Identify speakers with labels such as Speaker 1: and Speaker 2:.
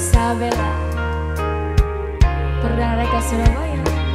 Speaker 1: Rosabella Perdana Reka Surabaya?